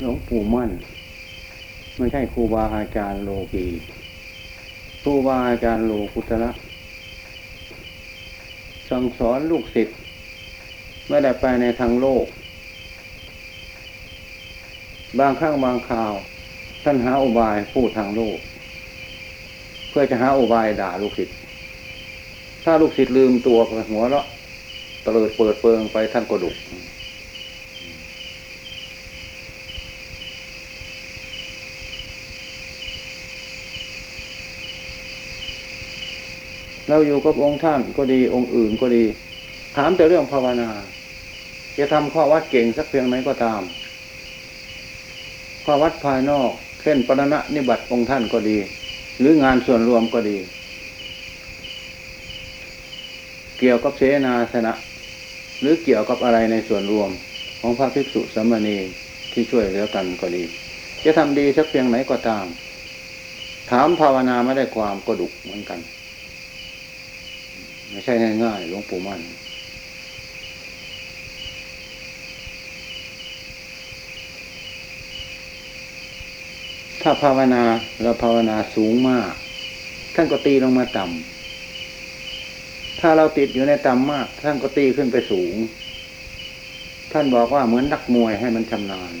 หลวงปู่มั่น ไม่ใช่ครูบาอาจารย์โลกีครูบาอาจารย์โลกุตระสั่งสอนลูกศิษย์ไม่ได้ไปในทางโลก บางครั้งบางคราวท่านหาอุบายพูดทางโลก เพื่อจะหาอุบายด่าลูกศิษย์ถ้าลูกศิษย์ลืมตัวหัวเราะเตลิดเปิดเปิงไปท่านก็ดุ เราอยู่กับองค์ท่านก็ดีองค์อื่นก็ดี ถามแต่เรื่องภาวนา จะทำข้อวัดเก่งสักเพียงไหนก็ตาม ข้อวัดภายนอกเช่นปรณะนิบัติองค์ท่านก็ดี หรืองานส่วนรวมก็ดี เกี่ยวกับเสนาสนะ หรือเกี่ยวกับอะไรในส่วนรวมของพระภิกษุสามเณรที่ช่วยเหลือกันก็ดี จะทำดีสักเพียงไหนก็ตาม ถามภาวนาไม่ได้ความก็ดุเหมือนกัน ไม่ใช่ง่ายๆหลวงปู่มั่นถ้าภาวนาเราภาวนาสูงมาก ท่านก็ตีลงมาต่ำถ้าเราติดอยู่ในต่ำมาก ท่านก็ตีขึ้นไปสูง ท่านบอกว่าเหมือนนักมวยให้มันชำนาญ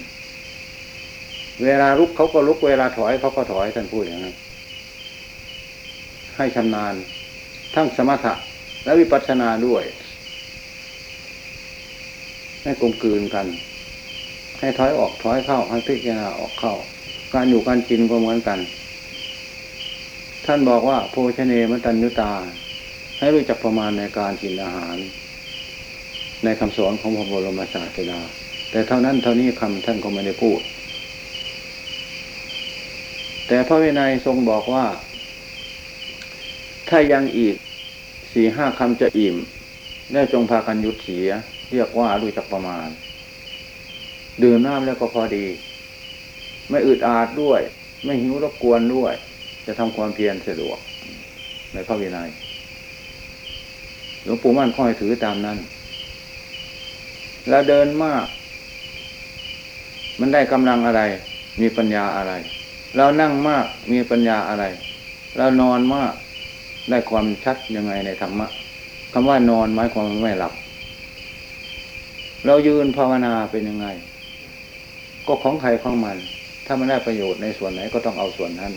เวลาลุกเขาก็ลุกเวลาถอยเขาก็ถอยท่านพูดอย่างนั้นให้ชำนาญ ทั้งสมถะ และวิปัสสนาด้วย ให้กลมกลืนกัน ให้ถอยออกถอยเข้าให้พิจารณาออกเข้า การอยู่การกินก็เหมือนกัน ท่านบอกว่าโภชเนมตัญญุตา ให้รู้จักประมาณในการกินอาหาร ในคำสอนของพระบรมศาสดาแต่เท่านั้นเท่านี้คำท่านก็ไม่ได้พูด แต่พระวินัยทรงบอกว่า ถ้ายังอีก สี่ห้าคำจะอิ่ม ได้จงพากันยุดเสีย เรียกว่ารู้จักประมาณ ดื่มน้ำแล้วก็พอดี ไม่อึดอาดด้วย ไม่หิวรบกวนด้วย จะทำความเพียรสะดวก ในพระวินัยหลวงปู่มั่นค่อยถือตามนั้นแล้วเดินมาก มันได้กำลังอะไร มีปัญญาอะไร เรานั่งมากมีปัญญาอะไร เรานอนมาก ได้ความชัดยังไงในธรรมะคำว่านอนหมายความว่าไม่หลับ เรายืนภาวนาเป็นยังไง ก็ของใครของมัน ถ้ามันได้ประโยชน์ในส่วนไหนก็ต้องเอาส่วนนั้น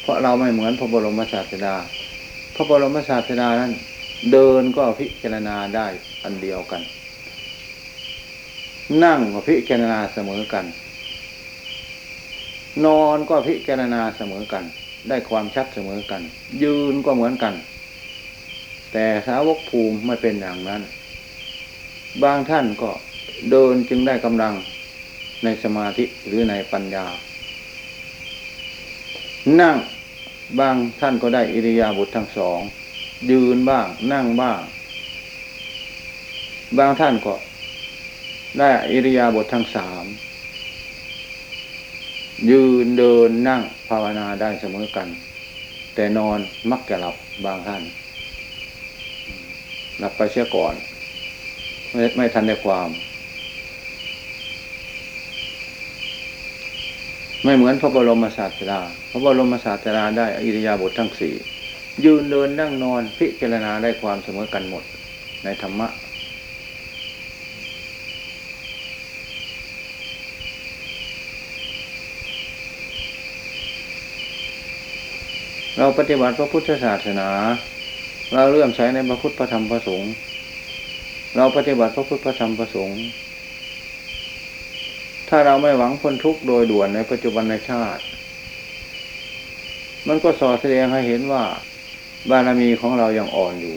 เพราะเราไม่เหมือนพระบรมศาสดา พระบรมศาสดานั้น เดินก็พิจารณาได้อันเดียวกัน นั่งก็พิจารณาเสมอกัน นอนก็พิจารณาเสมอกัน ได้ความชัดเสมอกัน ยืนก็เหมือนกัน แต่สาวกภูมิไม่เป็นอย่างนั้น บางท่านก็เดินจึงได้กำลังในสมาธิหรือในปัญญา นั่งบางท่านก็ได้อิริยาบถทั้งสอง ยืนบ้าง นั่งบ้าง บางท่านก็ได้อิริยาบถทั้งสามยืนเดินนั่ง ภาวนาได้เสมอกัน แต่นอนมักจะหลับบางท่านหลับไปเสียก่อน ไม่ไม่ทันในความ ไม่เหมือนพระบรมศาสดาพระบรมศาสดาได้อิริยาบถทั้งสี่ยืนเดินนั่งนอนพิจารณาได้ความเสมอกันหมด ในธรรมะ เราปฏิบัติพระพุทธศาสนา เราเลื่อมใสในพระพุทธพระธรรมพระสงฆ์เราปฏิบัติพระพุทธพระธรรมพระสงฆ์ถ้าเราไม่หวังพ้นทุกข์โดยด่วนในปัจจุบันในชาติ มันก็สอแสดงให้เห็นว่า บารมีของเรายังอ่อนอยู่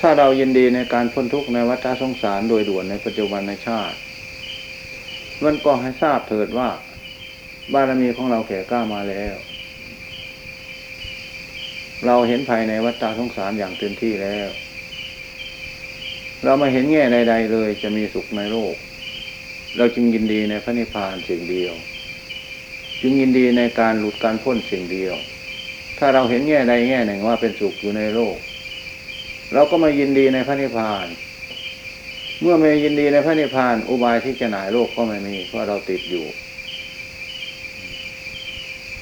ถ้าเรายินดีในการพ้นทุกข์ในวัฏสงสารโดยด่วนในปัจจุบันในชาติ มันก็ให้ทราบเถิดว่า บารมีของเราแก่กล้ามาแล้ว เราเห็นภายในวัฏสงสารอย่างเต็มที่แล้ว เราม่เห็นแง่ใดๆเลยจะมีสุขในโลก เราจึงยินดีในพระนิพพานสิ่งเดียว จึงยินดีในการหลุดการพ้นสิ่งเดียว ถ้าเราเห็นแง่ใดแง่หนึ่งว่าเป็นสุขอยู่ในโลก เราก็มายินดีในพระนิพพานเมื่อไม่ยินดีในพระนิพพานอุบายที่จะหน่ายโลกก็ไม่มีเพราะเราติดอยู่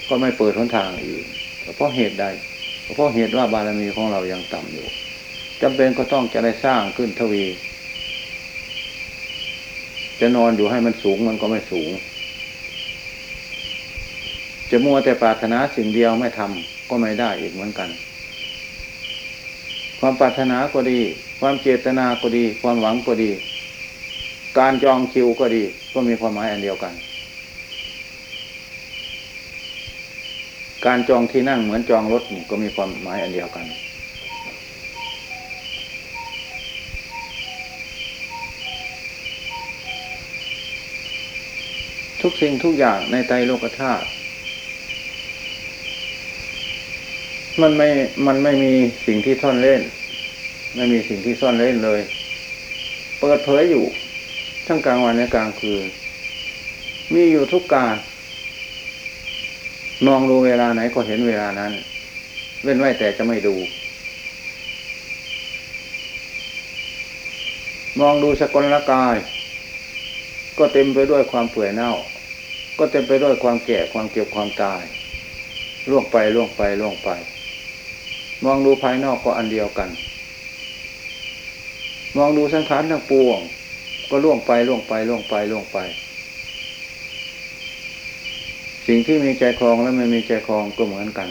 ก็ไม่เปิดหนทางอื่นเพราะเหตุใดเพราะเหตุว่าบารมีของเรายังต่ำอยู่จำเป็นก็ต้องจะได้สร้างขึ้นทวี จะนอนอยู่ให้มันสูงมันก็ไม่สูง จะมัวแต่ปรารถนาสิ่งเดียวไม่ทำก็ไม่ได้อีกเหมือนกัน ความปรารถนาก็ดี ความเจตนาก็ดี ความหวังก็ดี การจองคิวก็ดี ก็มีความหมายอันเดียวกัน การจองที่นั่งเหมือนจองรถนี่ก็มีความหมายอันเดียวกัน ทุกสิ่งทุกอย่างในไตรโลกธาตุมันไม่ มันไม่มีสิ่งที่ซ่อนเล่น ไม่มีสิ่งที่ซ่อนเล่นเลย เปิดเผยอยู่ ทั้งกลางวันและกลางคืน มีอยู่ทุกการ มองดูเวลาไหนก็เห็นเวลานั้น เว้นไว้แต่จะไม่ดู มองดูสกลละกาย ก็เต็มไปด้วยความเปื่อยเน่า ก็เต็มไปด้วยความแก่ความเก็บความตายล่วงไปล่วงไปล่วงไป มองดูภายนอกก็อันเดียวกัน มองดูสังขารทั้งปวง ก็ล่วงไปล่วงไปล่วงไปล่วงไป สิ่งที่มีใจคลองและไม่มีใจคลองก็เหมือนกัน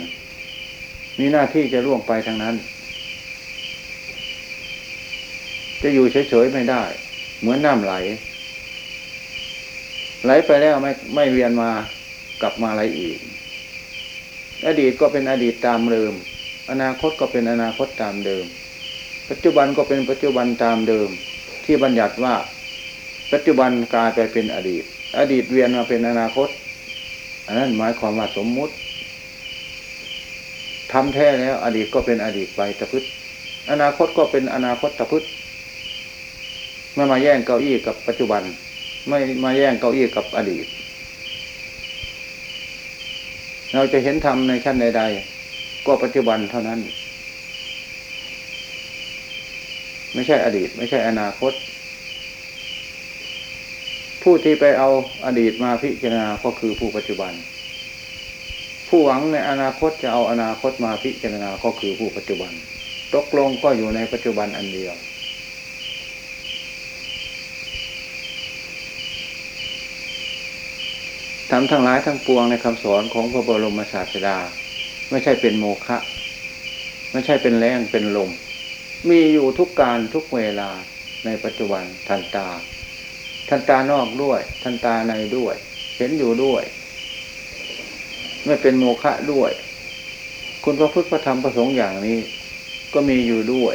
มีหน้าที่จะล่วงไปทั้งนั้น จะอยู่เฉยๆไม่ได้ เหมือนน้ำไหล ไหลไปแล้วไม่ไม่เวียนมากลับมาไหลอีก อดีตก็เป็นอดีตตามเดิม อนาคตก็เป็นอนาคตตามเดิม ปัจจุบันก็เป็นปัจจุบันตามเดิม ที่บัญญัติว่า ปัจจุบันกลายไปเป็นอดีต อดีตเวียนมาเป็นอนาคต อันนั้นหมายความว่าสมมุติทำแท้แล้ว อดีตก็เป็นอดีตไปตะพึดอนาคตก็เป็นอนาคตตะพึดไม่มาแย่งเก้าอี้กับปัจจุบัน ไม่มาแย่งเก้าอี้กับอดีต เราจะเห็นธรรมในชั้นใดๆก็ปัจจุบันเท่านั้น ไม่ใช่อดีต ไม่ใช่อนาคต ผู้ที่ไปเอาอดีตมาพิจารณาก็คือผู้ปัจจุบัน ผู้หวังในอนาคตจะเอาอนาคตมาพิจารณาก็คือผู้ปัจจุบัน ตกลงก็อยู่ในปัจจุบันอันเดียว ทำทั้งหลายทั้งปวงในคำสอนของพระบรมศาสดา ไม่ใช่เป็นโมฆะไม่ใช่เป็นแรงเป็นลม มีอยู่ทุกการทุกเวลาในปัจจุบันทันตา ทันตานอกด้วยทันตาในด้วย เห็นอยู่ด้วย ไม่เป็นโมฆะด้วย คุณพระพุทธพระธรรมพระสงฆ์อย่างนี้ ก็มีอยู่ด้วย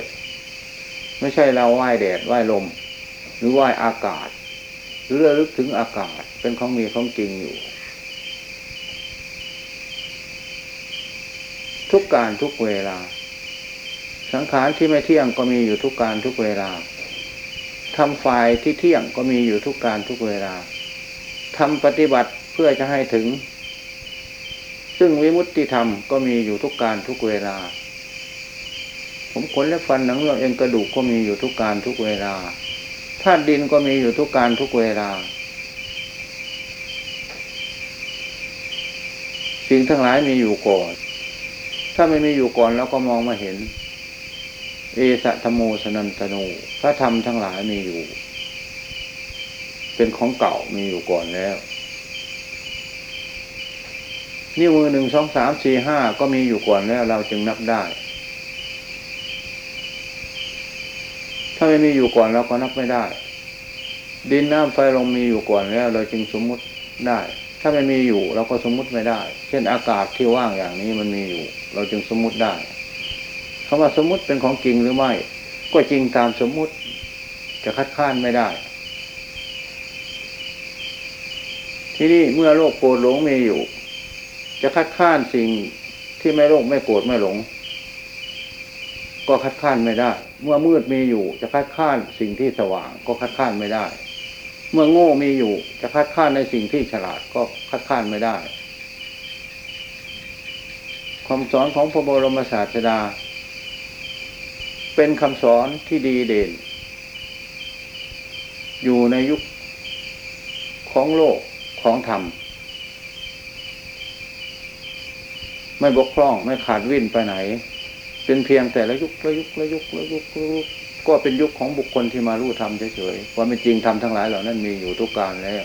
ไม่ใช่เราไหว้แดดไหว้ลม หรือไหว้อากาศ หรือระลึกถึงอากาศเป็นของมีของจริงอยู่ ทุกการทุกเวลา สังขารที่ไม่เที่ยงก็มีอยู่ทุกการทุกเวลา ทำฝ่ายที่เที่ยงก็มีอยู่ทุกการทุกเวลาทำปฏิบัติเพื่อจะให้ถึง ซึ่งวิมุตติธรรมก็มีอยู่ทุกการทุกเวลา ผมขนและฟันหนังเรืองเอ็นกระดูกก็มีอยู่ทุกการทุกเวลาธาตุดินก็มีอยู่ทุกการทุกเวลา สิ่งทั้งหลายมีอยู่ก่อน ถ้าไม่มีอยู่ก่อนแล้วก็มองมาเห็น เอสะธโมสนันตโนพระธรรมทั้งหลายมีอยู่ เป็นของเก่ามีอยู่ก่อนแล้ว นิ้วมือหนึ่งสองสามสี่ห้าก็มีอยู่ก่อนแล้ว เราจึงนับได้ ถ้าไม่มีอยู่ก่อนเราก็นับไม่ได้ ดินน้ำไฟลมมีอยู่ก่อนแล้ว เราจึงสมมุติได้ ถ้าไม่มีอยู่ เราก็สมมุติไม่ได้ เช่นอากาศที่ว่างอย่างนี้มันมีอยู่ เราจึงสมมุติได้ คำว่าสมมุติเป็นของจริงหรือไม่ ก็จริงตามสมมุติ จะคัดค้านไม่ได้ ที่นี่เมื่อโลกโกรธหลงมีอยู่ จะคัดค้านสิ่งที่ไม่โลภไม่โกรธไม่หลง ก็คัดค้านไม่ได้ เมื่อมืดมีอยู่ จะคัดค้านสิ่งที่สว่าง ก็คัดค้านไม่ได้ เมื่อโง่มีอยู่ จะคัดค้านในสิ่งที่ฉลาดก็คัดค้านไม่ได้คำสอนของพระบรมศาสดา เป็นคำสอนที่ดีเด่น อยู่ในยุคของโลกของธรรม ไม่บกพร่องไม่ขาดวิ่นไปไหน เป็นเพียงแต่ละยุคละยุคละยุคละยุคละยุคก็เป็นยุคของบุคคลที่มารู้ธรรมเฉยๆความเป็นจริงธรรมทั้งหลายเหล่านั้นมีอยู่ทุกการแล้ว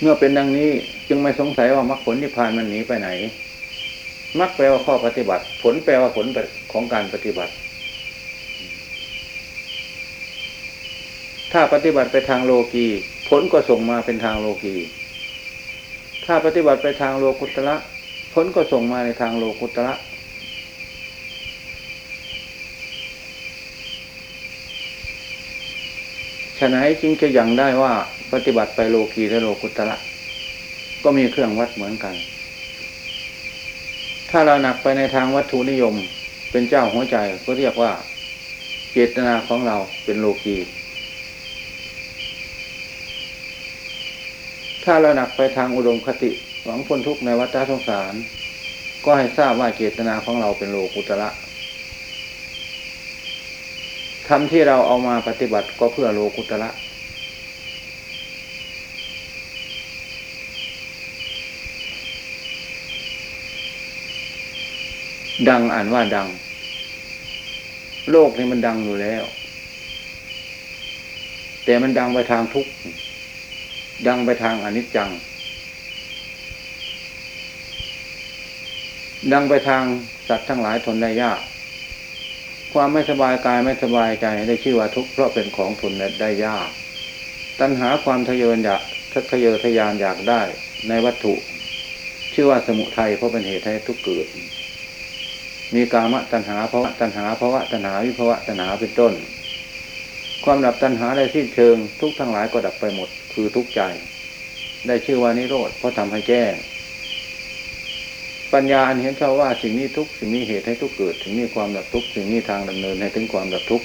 เมื่อเป็นดังนี้จึงไม่สงสัยว่ามรรคผลนิพพานมันหนีไปไหน มรรคแปลว่าข้อปฏิบัติ ผลแปลว่าผลของการปฏิบัติ ถ้าปฏิบัติไปทางโลกีผลก็ส่งมาเป็นทางโลกีถ้าปฏิบัติไปทางโลกุตระผลก็ส่งมาในทางโลกุตระฉะนั้นจึงจะยังได้ว่าปฏิบัติไปโลกีและโลกุตระก็มีเครื่องวัดเหมือนกัน ถ้าเราหนักไปในทางวัตถุนิยม เป็นเจ้าหัวใจก็เรียกว่า เจตนาของเราเป็นโลกี ถ้าเราหนักไปทางอุดมคติหวังพ้นทุกข์ในวัฏสงสาร ก็ให้ทราบว่าเจตนาของเราเป็นโลกุตระทำที่เราเอามาปฏิบัติก็เพื่อโลกุตระ ดังอ่านว่าดัง โลกนี้มันดังอยู่แล้ว แต่มันดังไปทางทุกข์ดังไปทางอนิจจัง ดังไปทางสัตว์ทั้งหลายทนได้ยาก ความไม่สบายกายไม่สบายใจได้ชื่อว่าทุกข์เพราะเป็นของทนได้ยาก ตัณหาความทะเยออยากทะเยอทะยานอยากได้ในวัตถุ ชื่อว่าสมุทัยเพราะเป็นเหตุให้ทุกข์เกิด มีกามตัณหาภาวะตัณหาภาวะตัณหาวิภาวะตัณหาเป็นต้น ความดับตัณหาได้สิ้นเชิง ทุกทั้งหลายก็ดับไปหมด คือทุกใจ ได้ชื่อว่านิโรธเพราะทำให้แจ้งปัญญาอันเห็นชอบว่าสิ่งนี้ทุกสิ่งนี้เหตุให้ทุกเกิด สิ่งนี้ความดับทุกสิ่งนี้ทางดำเนินให้ถึงความดับทุก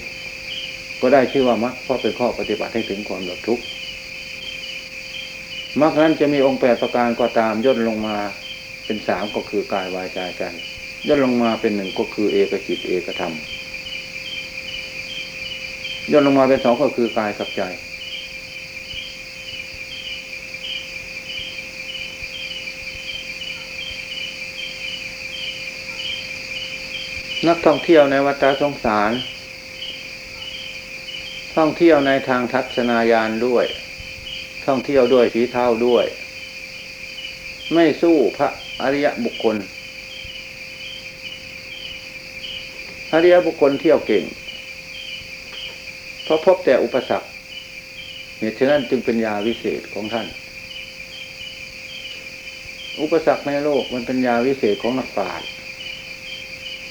ก็ได้ชื่อว่ามรรคเพราะเป็นข้อปฏิบัติให้ถึงความดับทุกมรรคนั้นจะมีองค์แปดประการก็ตามย่นลงมาเป็นสามก็คือกายวายใจใจ ย่นลงมาเป็นหนึ่งก็คือเอกจิตเอกธรรมย่นลงมาเป็นสองก็คือกายกับใจ นักท่องเที่ยวในวัฏสงสาร ท่องเที่ยวในทางทัศนายานด้วย ท่องเที่ยวด้วยฝีเท้าด้วย ไม่สู้พระอริยบุคคล อริยบุคคลเที่ยวเก่ง เพราะพบแต่อุปสรรคเหตุฉะนั้นจึงเป็นยาวิเศษของท่าน อุปสรรคในโลกมันเป็นยาวิเศษของนักปราชญ์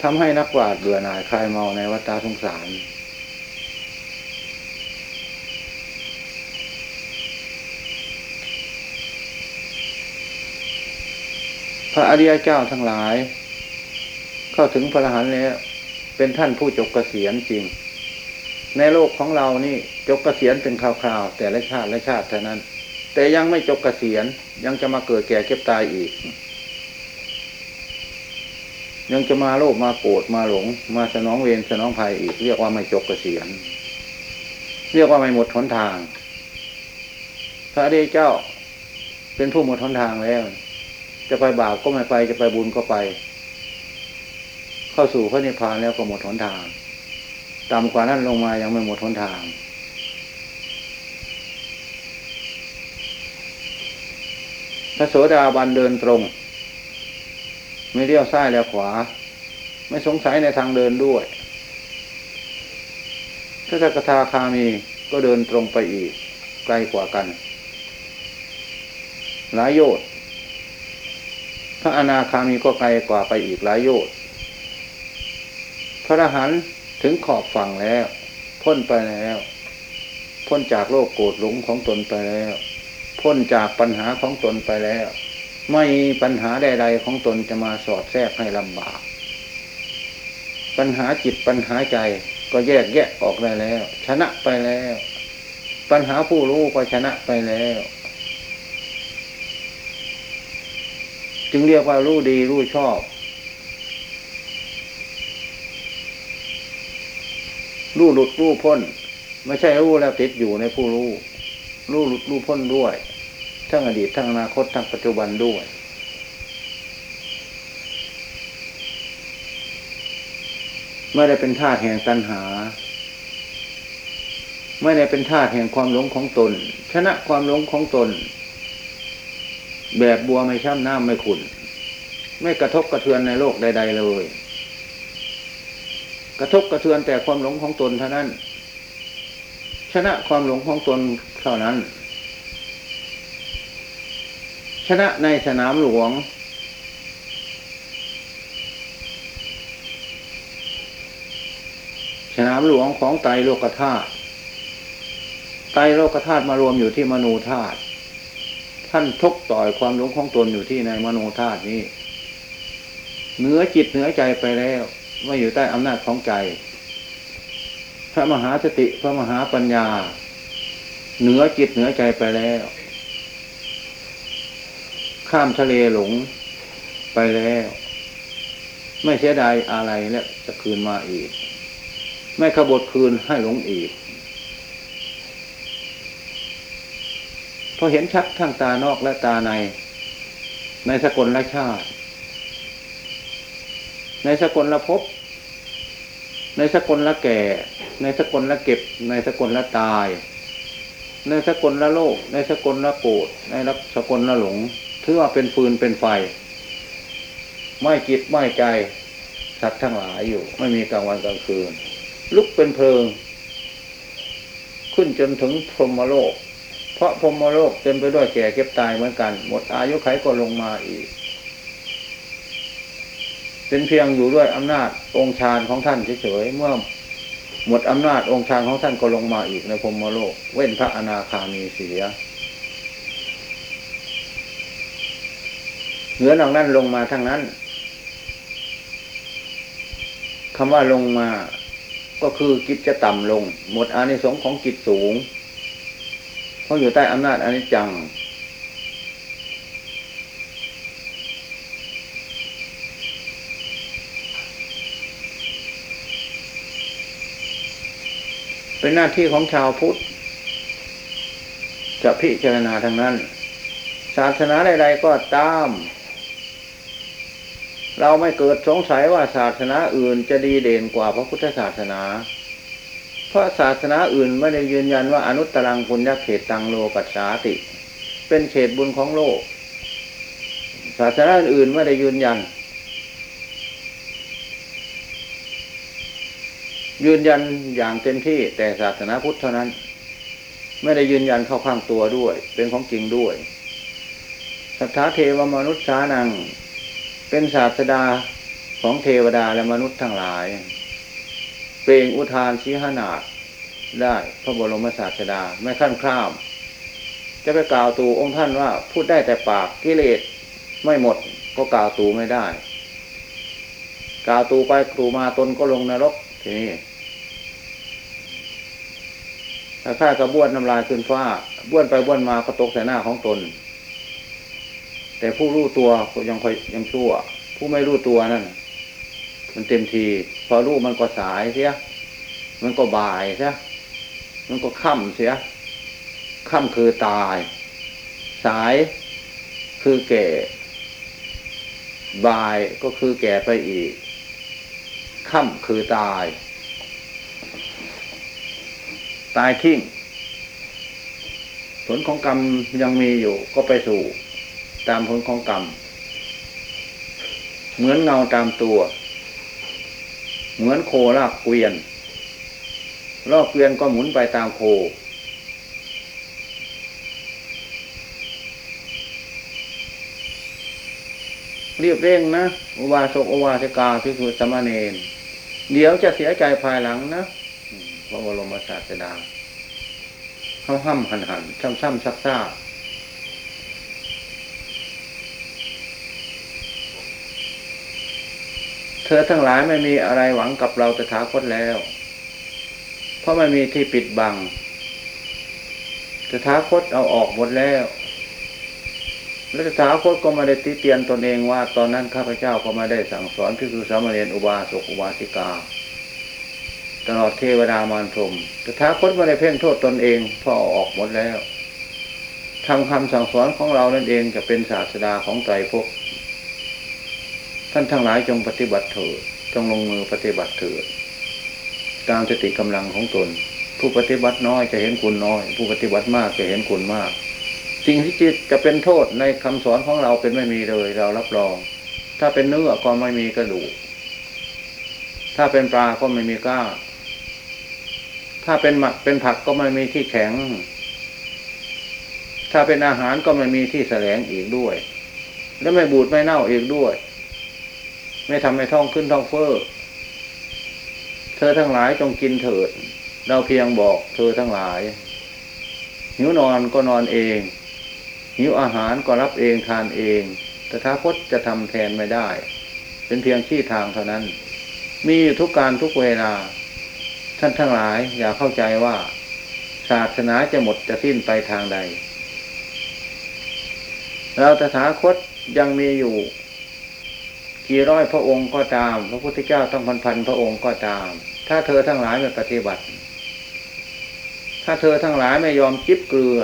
ทำให้นักปราชญ์เบื่อหน่ายคลายเมาในวัฏสงสาร พระอริยเจ้าทั้งหลาย เข้าถึงพระอรหันต์แล้ว เป็นท่านผู้จบเกษียณจริง ในโลกของเรานี่จบเกษียณเป็นคราวๆแต่ละชาติละชาติเท่านั้น แต่ยังไม่จบเกษียณยังจะมาเกิดแก่เก็บตายอีก ยังจะมาโลภมาโกรธมาหลง มาสนองเวรสนองภัยอีก เรียกว่าไม่จบเกษียณเรียกว่าไม่หมดหนทาง พระเดชเจ้าเป็นผู้หมดหนทางแล้ว จะไปบาปก็ไม่ไปจะไปบุญก็ไป เข้าสู่พระนิพพานแล้วก็หมดหนทางต่ำกว่านั้นลงมายังไม่หมดหนทาง พระโสดาบันเดินตรง ไม่เลี้ยวซ้ายแล้วขวา ไม่สงสัยในทางเดินด้วยพระสกทาคามีก็เดินตรงไปอีก ไกลกว่ากัน หลายโยชน์พระอนาคามีก็ไกลกว่าไปอีกหลายโยชน์ พระอรหันต์ถึงขอบฝั่งแล้ว พ้นไปแล้ว พ้นจากโลกโกรธหลงของตนไปแล้ว พ้นจากปัญหาของตนไปแล้ว ไม่มีปัญหาใดๆของตนจะมาสอดแทรกให้ลำบาก ปัญหาจิตปัญหาใจก็แยกแยะออกได้แล้ว ชนะไปแล้ว ปัญหาผู้รู้ก็ชนะไปแล้ว จึงเรียกว่ารู้ดีรู้ชอบ รู้หลุดรู้พ้น ไม่ใช่รู้แล้วติดอยู่ในผู้รู้ รู้หลุดรู้พ้นด้วย ทั้งอดีตทั้งอนาคตทั้งปัจจุบันด้วย ไม่ได้เป็นธาตุแห่งตัณหา ไม่ได้เป็นธาตุแห่งความหลงของตน ชนะความหลงของตน แบบบัวไม่ช้ำน้ำไม่ขุนไม่กระทบกระเทือนในโลกใด ๆ เลย กระทบกระเทือนแต่ความหลงของตนเท่านั้น ชนะความหลงของตนเท่านั้น ชนะในสนามหลวง สนามหลวงของไตรโลกธาตุไตรโลกธาตุมารวมอยู่ที่มโนธาตุท่านทกต่อยความหลงของตนอยู่ที่ในมโนธาตุนี้เหนือจิตเหนือใจไปแล้ว ไม่อยู่ใต้อำนาจของใจ พระมหาสติพระมหาปัญญา เหนือจิตเหนือใจไปแล้ว ข้ามทะเลหลงไปแล้ว ไม่เสียดายอะไรและจะคืนมาอีก ไม่ขบฏคืนให้หลงอีกพอเห็นชัดทั้งตานอกและตาใน ในสกลและชาติ ในสกลละภพในสกลละแก่ ในสกลละเก็บ ในสกลละตาย ในสกลละโลก ในสกลละโกรธในสกลละหลง ถือว่าเป็นฟืนเป็นไฟ ไม่จิตไม่ใจสัตว์ทั้งหลายอยู่ ไม่มีกลางวันกลางคืน ลุกเป็นเพลิง ขึ้นจนถึงพรหมโลก เพราะพรหมโลกเต็มไปด้วยแก่เก็บตายเหมือนกัน หมดอายุไขก็ลงมาอีก เป็นเพียงอยู่ด้วยอำนาจองค์ฌานของท่านเฉยๆเมื่อหมดอำนาจองค์ฌานของท่านก็ลงมาอีกในพรมโลก เว้นพระอนาคามีเสียเหนือนอกนั้นลงมาทั้งนั้นคำว่าลงมาก็คือจิตจะต่ำลง หมดอานิสงส์ของจิตสูงเพราะอยู่ใต้อำนาจอนิจจัง เป็นหน้าที่ของชาวพุทธ จะพิจารณาทางนั้น ศาสนาใด ๆ ก็ตาม เราไม่เกิดสงสัยว่าศาสนาอื่นจะดีเด่นกว่าพระพุทธศาสนา เพราะศาสนาอื่นไม่ได้ยืนยันว่าอนุตตรังปุญญเขตตังโลกัสสาติ เป็นเขตบุญของโลก ศาสนาอื่นไม่ได้ยืนยัน ยืนยันอย่างเต็มที่แต่ศาสนาพุทธเท่านั้น ไม่ได้ยืนยันเข้าข้างตัวด้วย เป็นของจริงด้วยสัทธาเทวมนุษย์สานัง เป็นศาสดาของเทวดาและมนุษย์ทั้งหลาย เปล่งอุทานชี้หนาดได้พระบรมศาสดาไม่ขั้นข้าม จะไปกล่าวตูองค์ท่านว่าพูดได้แต่ปากกิเลสไม่หมดก็กล่าวตูไม่ได้ กล่าวตูไปครูมาตนก็ลงนรก ทีนี้ถ้าข้ากระบ้วนน้ำลายขึ้นฟ้าบ้วนไปบ้วนมาก็ตกใส่หน้าของตน แต่ผู้รู้ตัวยังคอยยังชั่ว ผู้ไม่รู้ตัวนั่นมันเต็มที พอรู้มันก็สายเสีย มันก็บ่ายเสีย มันก็ค่ำเสีย ค่ำคือตาย สายคือแก่ บ่ายก็คือแก่ไปอีก ค่ำคือตาย ตายทิ้ง ผลของกรรมยังมีอยู่ก็ไปสู่ ตามผลของกรรม เหมือนเงาตามตัว เหมือนโคลากเกวียนรอบเกวียนก็หมุนไปตามโค เรียบเร่งนะ อุบาสกอุบาสิกาพิสุสมณเณร เดี๋ยวจะเสียใจภายหลังนะพระบรมศาสดาเขาห้ำหันหันซ้ำซ้ำซักซาเธอทั้งหลายไม่มีอะไรหวังกับเราตถาคตแล้ว เพราะไม่มีที่ปิดบังตถาคตเอาออกหมดแล้ว และตถาคตก็มาได้ติเตียนตนเองว่า ตอนนั้นข้าพเจ้าก็มาได้สั่งสอนที่คือสามเณรอุบาสกอุบาสิกา ตลอดเทวดามารพรหมตถาคตไม่ได้เพ่งโทษตนเองพราะเอออกหมดแล้วทำคำสั่งสอนของเรานั่นเองจะเป็นศาสดาของไตรภพท่านทั้งหลายจงปฏิบัติเถิดจงลงมือปฏิบัติเถิดตามสติกำลังของตน ผู้ปฏิบัติน้อยจะเห็นคุณน้อย ผู้ปฏิบัติมากจะเห็นคุณมาก สิ่งที่จิตจะเป็นโทษในคำสอนของเราเป็นไม่มีเลย เรารับรอง ถ้าเป็นเนื้อก็ไม่มีกระดูก ถ้าเป็นปลาก็ไม่มีก้า ถ้าเป็นหมักเป็นผักก็ไม่มีที่แข็ง ถ้าเป็นอาหารก็ไม่มีที่แสลงอีกด้วย และไม่บูดไม่เน่าอีกด้วย ไม่ทำให้ท้องขึ้นท้องเฟ้อเธอทั้งหลายจงกินเถิด เราเพียงบอกเธอทั้งหลายหิวนอนก็นอนเอง หิวอาหารก็รับเองทานเองแต่ท้าคตจะทำแทนไม่ได้ เป็นเพียงชี้ทางเท่านั้น มีอยู่ทุกการทุกเวลา ท่านทั้งหลายอย่าเข้าใจว่า ศาสนาจะหมดจะสิ้นไปทางใด เราตถาคตยังมีอยู่ กี่ร้อยพระองค์ก็ตาม พระพุทธเจ้าต้องพันพันพระองค์ก็ตาม ถ้าเธอทั้งหลายไม่ปฏิบัติ ถ้าเธอทั้งหลายไม่ยอมจิบเกลือ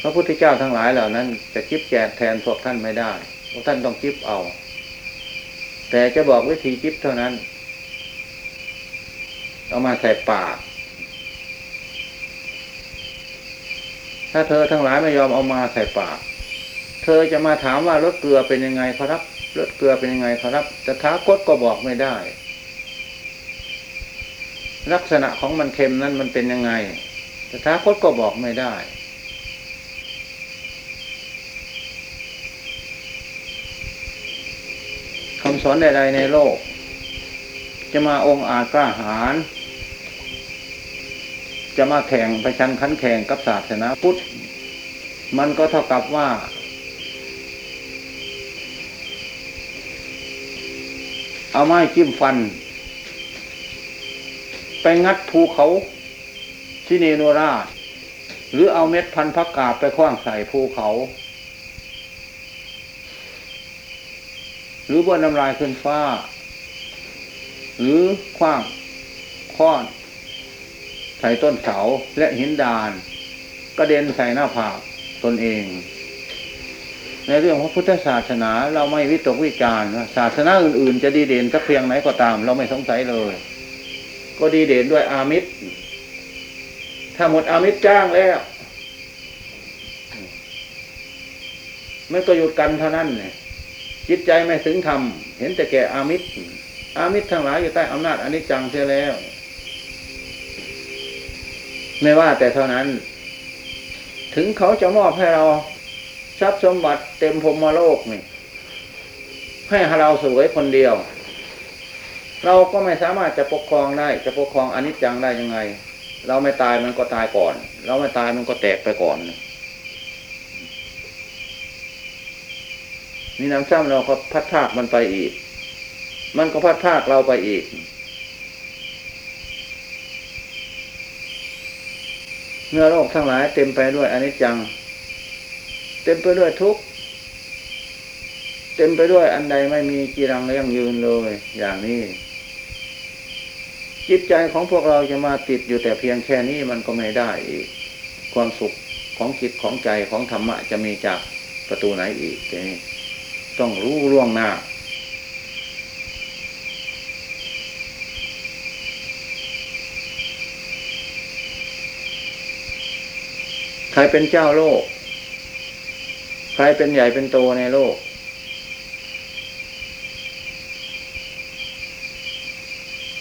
พระพุทธเจ้าทั้งหลายเหล่านั้น จะจิบแจกแทนพวกท่านไม่ได้พวกท่านต้องจิบเอา แต่จะบอกวิธีจิบเท่านั้น เอามาใส่ปาก ถ้าเธอทั้งหลายไม่ยอมเอามาใส่ปาก เธอจะมาถามว่ารสเกลือเป็นยังไงครับรสเกลือเป็นยังไงครับแต่ท้ากดก็บอกไม่ได้ ลักษณะของมันเค็มนั้นมันเป็นยังไงแต่ท้ากดก็บอกไม่ได้ คำ สอนใดๆในโลก จะมาองค์อาจกล้าหาญจะมาแข่งประชันขันแข่งกับศาสนาพุทธ มันก็เท่ากับว่า เอาไม้จิ้มฟัน ไปงัดภูเขาที่เนโนราหรือเอาเม็ดพันธุ์พักกาบไปคว้างใส่ภูเขา หรือบ้วนน้ำลายขึ้นฟ้า หรือคว้างค้อนใส่ต้นเสาและหินดานกระเด็นใส่หน้าผากตนเอง ในเรื่องของพุทธศาสนาเราไม่วิตกวิจารณ์ศาสนาอื่น ๆ จะดีเด่นสักเพียงไหนก็ตาม เราไม่สงสัยเลย ก็ดีเด่นด้วยอามิตรถ้าหมดอามิตรจ้างแล้วมันก็หยุดกันเท่านั้นเนี่ย จิตใจไม่ถึงธรรมเห็นแต่แก่อามิตร อามิตรทั้งหลายอยู่ใต้อำนาจอนิจจังเสียแล้ว ไม่ว่าแต่เท่านั้น ถึงเขาจะมอบให้เราทรัพย์สมบัติเต็มพรมโลกนี่ให้เราสวยคนเดียว เราก็ไม่สามารถจะปกครองได้ จะปกครองอนิจจังได้ยังไง เราไม่ตายมันก็ตายก่อน เราไม่ตายมันก็แตกไปก่อน มีน้ำซ้ำเราก็พัดภาคมันไปอีก มันก็พัดภาคเราไปอีก เนื้อโลกทั้งหลายเต็มไปด้วยอนิจจัง เต็มไปด้วยทุกข์เต็มไปด้วยอันใดไม่มีกีรังยังยืนเลย อย่างนี้ จิตใจของพวกเราจะมาติดอยู่แต่เพียงแค่นี้มันก็ไม่ได้อีก ความสุขของจิตของใจของธรรมะจะมีจากประตูไหนอีกนี่ ต้องรู้ล่วงหน้า ใครเป็นเจ้าโลก ใครเป็นใหญ่เป็นโตในโลก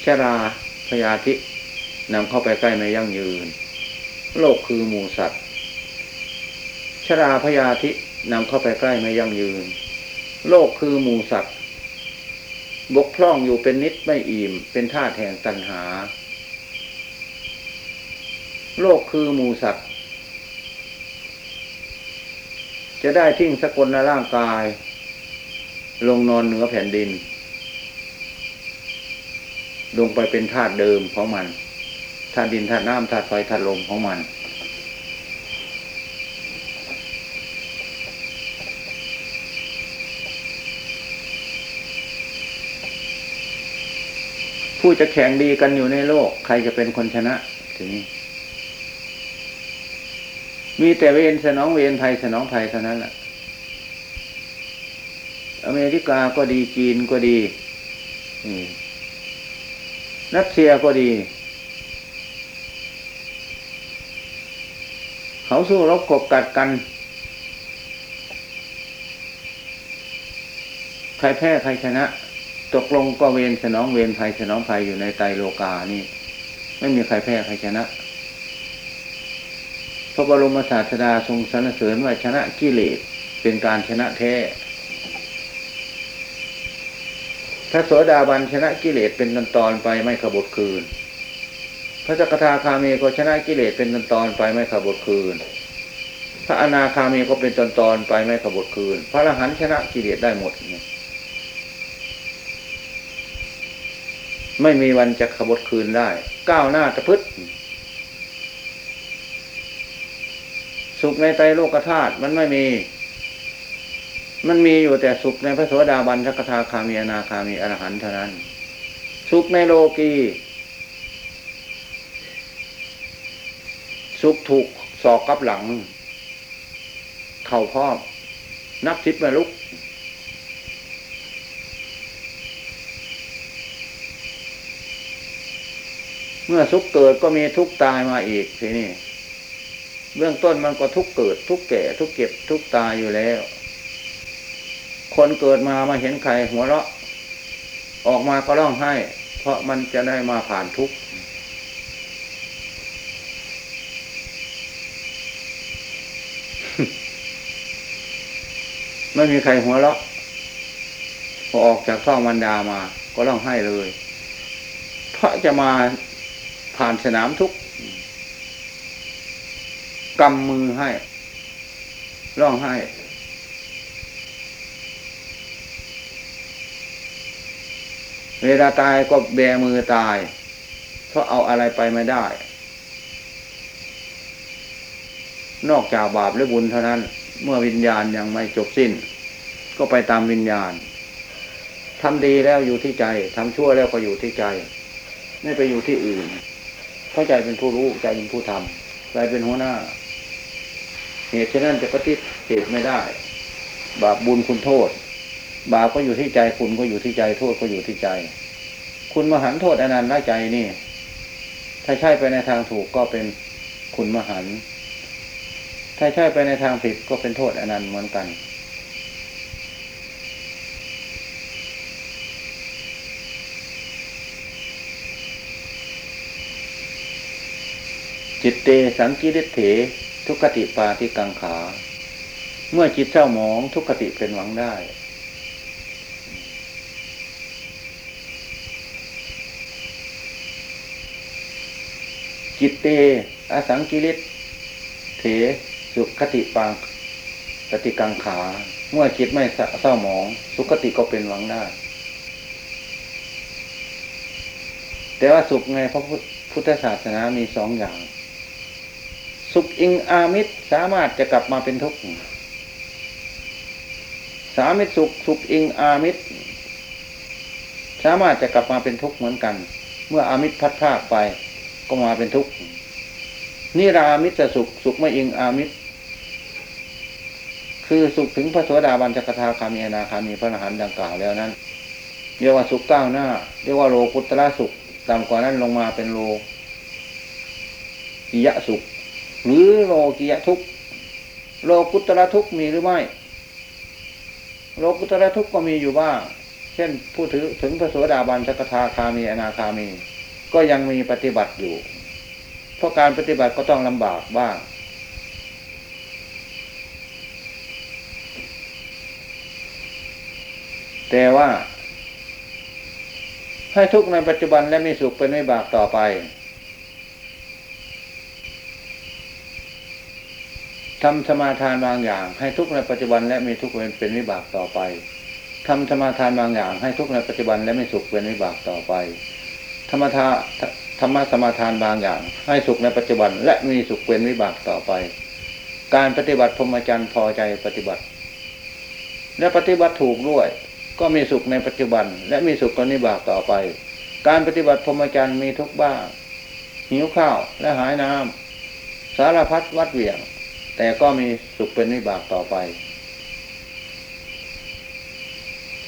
ชราพยาธินำเข้าไปใกล้ไม่ยั่งยืน โลกคือหมูสัตว์ชราพยาธินำเข้าไปใกล้ไม่ยั่งยืน โลกคือหมูสัตว์ บกพร่องอยู่เป็นนิดไม่อิ่ม เป็นท่าแห่งตัณหา โลกคือหมูสัตว์ จะได้ทิ้งสกลในร่างกาย ลงนอนเหนือแผ่นดิน ลงไปเป็นธาตุเดิมของมันธาตุดินธาตุน้ำธาตุไฟธาตุลมของมัน ผู้จะแข่งดีกันอยู่ในโลก ใครจะเป็นคนชนะทีนี้ มีแต่เวรสนองเวรภัยสนองภัยเท่านั้นแหละอเมริกาก็ดีจีนก็ดีรัสเซียก็ดี เขาสู้รบกบกัดกัน ใครแพ้ใครชนะ ตกลงก็เวรสนองเวรภัยสนองภัยอยู่ในไตโลกานี่ ไม่มีใครแพ้ใครชนะ พระบรมศาสดาทรงสรรเสริญว่าชนะกิเลสเป็นการชนะแท้พระโสดาบันชนะกิเลสเป็นตอนตอนไปไม่ขบฏคืน พระสกทาคามีก็ชนะกิเลสเป็นตอนตอนไปไม่ขบฏคืน พระอนาคามีก็เป็นตอนตอนไปไม่ขบฏคืน พระอรหันต์ชนะกิเลสได้หมดเนี่ย ไม่มีวันจะขบฏคืนได้ ก้าวหน้าตะพึดสุขในไตโลกธาตุมันไม่มี มันมีอยู่แต่สุขในพระโสดาบันทักทาคามีอนาคามีอรหันต์เท่านั้น สุขในโลกีสุขถูกสอกกับหลัง เข่าพ่อนับทิพย์มาลุก เมื่อสุขเกิดก็มีทุกตายมาอีกทีนี่เบื้องต้นมันก็ทุกเกิด ทุกแก่ ทุกเก็บทุกตายอยู่แล้ว คนเกิดมามาเห็นใครหัวเราะ ออกมาก็ร้องไห้ เพราะมันจะได้มาผ่านทุกข์ไม่มีใครหัวเราะพอออกจากท้องมันดามา ก็ร้องไห้เลย เพราะจะมา ผ่านสนามทุกกำมือให้ ร้องไห้ เวลาตายก็แบมือตาย เพราะเอาอะไรไปไม่ได้ นอกจากบาปและบุญเท่านั้น เมื่อวิญญาณยังไม่จบสิ้น ก็ไปตามวิญญาณทำดีแล้วอยู่ที่ใจทำชั่วแล้วก็อยู่ที่ใจ ไม่ไปอยู่ที่อื่น ราะใจเป็นผู้รู้ใจเป็นผู้ทำใจเป็นหัวหน้า เหตุฉะนั้นจะปฏิเสธไม่ได้ บาปบุญคุณโทษ บาปก็อยู่ที่ใจคุณก็อยู่ที่ใจโทษก็อยู่ที่ใจ คุณมหันโทษอนันต์ละใจนี่ ถ้าใช่ไปในทางถูกก็เป็นคุณมหันถ้าใช่ไปในทางผิดก็เป็นโทษอนันต์เหมือนกัน จิตเตสังกิริเถ ทุกขติปาที่กังขา เมื่อจิตเศร้าหมองทุกขติเป็นหวังได้ จิตเตอสังกิริเถ สุขติปังปฏิกังขา เมื่อจิตไม่เศร้าหมอง สุขติก็เป็นหวังได้ แต่ว่าสุขในพระพุทธศาสนามีสองอย่าง สุขอิงอามิตรสามารถจะกลับมาเป็นทุกข์สามิตรสุขสุขอิงอามิตรสามารถจะกลับมาเป็นทุกข์เหมือนกัน เมื่ออามิตรพัดพากไป ก็มาเป็นทุกข์นิรามิตรสุขสุขไม่อิงอามิตร คือสุขถึงพระสวสดาบันจักทาคามีนาคามีพระอรหันต์ดังกล่าวแล้วนั้นเรียกว่าสุขก้าวหน้า เรียกว่าโลกุตระสุขต่ำกว่านั้นลงมาเป็นโลกิยะสุข หรือโลกียทุกโลกุตระทุกมีหรือไม่ โลกุตระทุกก็มีอยู่บ้าง เช่นผู้ถือถึงพระโสดาบันสกทาคามีอนาคามี ก็ยังมีปฏิบัติอยู่ เพราะการปฏิบัติก็ต้องลำบากบ้างแต่ว่า ให้ทุกในปัจจุบันและมีสุขเป็นไม่บากต่อไป ทำสมาทานบางอย่าง ให้ทุกในปัจจุบันและมีทุกเป็นวิบากต่อไปทำสมาทานบางอย่าง ให้ทุกในปัจจุบันและไม่สุขเป็นวิบากต่อไปธรรมทาธรรมะสมาทานบางอย่าง ให้สุขในปัจจุบัน และมีสุขเป็นวิบากต่อไป การปฏิบัติพรหมจรรย์พอใจปฏิบัติ และปฏิบัติถูกด้วย ก็มีสุขในปัจจุบัน และมีสุขกับนิบากต่อไป การปฏิบัติพรหมจรรย์มีทุกบ้างหิวข้าวและหายน้ำสารพัดวัดเหวี่ยง แต่ก็มีสุขเป็นวิบากต่อไป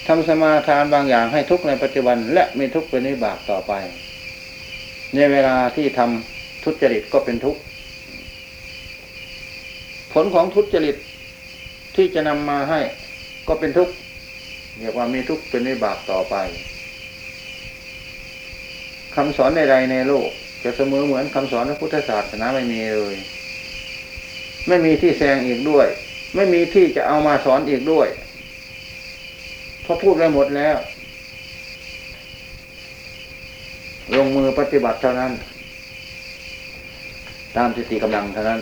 ทำสมาทานบางอย่างให้ทุกในปัจจุบัน และมีทุกเป็นวิบากต่อไป ในเวลาที่ทำทุจริตก็เป็นทุกข์ผลของทุจริตที่จะนำมาให้ก็เป็นทุกข์เรียกว่ามีทุกข์เป็นวิบากต่อไปคำสอนใดๆในโลกจะเสมอเหมือนคำสอนพระพุทธศาสนาไม่มีเลย ไม่มีที่แซงอีกด้วย ไม่มีที่จะเอามาสอนอีกด้วยเพราะพูดไปหมดแล้ว ลงมือปฏิบัติเท่านั้น ตามสติกำลังเท่านั้น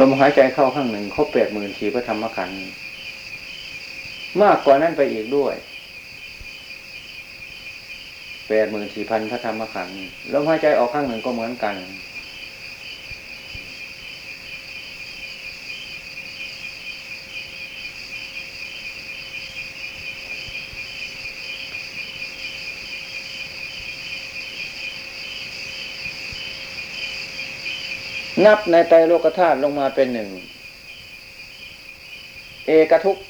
ลมหายใจเข้าข้างหนึ่งครบแปดหมื่นสี่พระธรรมขันธ์ มากกว่านั้นไปอีกด้วยแปดหมื่นสี่พันพระธรรมขันธ์ลมหายใจออกข้างหนึ่งก็เหมือนกัน นับในไตรโลกธาตุลงมาเป็นหนึ่ง เอกทุกข์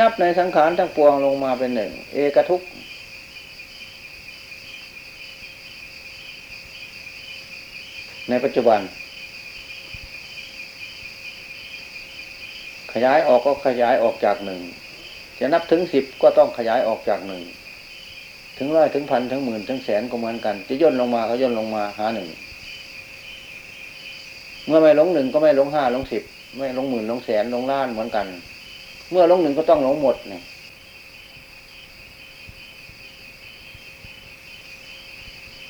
นับในสังขารทั้งปวงลงมาเป็นหนึ่ง เอกทุกในปัจจุบัน ขยายออกก็ขยายออกจากหนึ่งจะนับถึงสิบก็ต้องขยายออกจากหนึ่งถึงร้อยถึงพันถึงหมื่นถึงแสนก็เหมือนกัน จะย่นลงมาเขาย่นลงมาหาหนึ่งเมื่อไม่ลงหนึ่งก็ไม่ลงห้าลงสิบไม่ลงหมื่นลงแสนลงล้านเหมือนกัน เมื่อลงหนึ่งก็ต้องลงหมดเนี่ย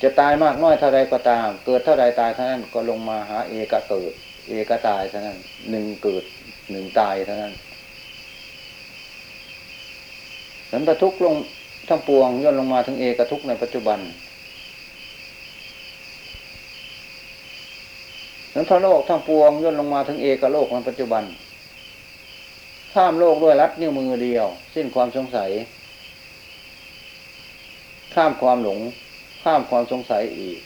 จะตายมากน้อยเท่าไรก็ตาม เกิดเท่าไรตายเท่านั้นก็ลงมาหาเอกเกิด เอกตายเท่านั้นหนึ่งเกิดหนึ่งตายเท่านั้นสันตทุกข์ลงทั้งปวงย่นลงมาถึงเอกทุกข์ในปัจจุบันสันทโลกทั้งปวงย่นลงมาถึงเอกโลกในปัจจุบัน ข้ามโลกด้วยรัดนิ้วมือเดียว สิ้นความสงสัย ข้ามความหลง ข้ามความสงสัยอีก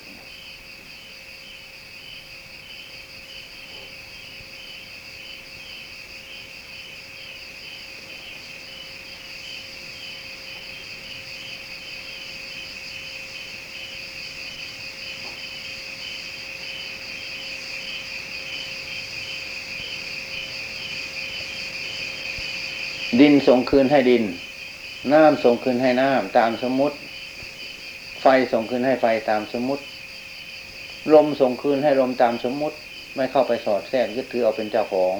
ดินส่งคืนให้ดิน น้ำส่งคืนให้น้ำตามสมมติ ไฟส่งคืนให้ไฟตามสมมติ ลมส่งคืนให้ลมตามสมมติ ไม่เข้าไปสอดแทรกยึดถือเอาเป็นเจ้าของ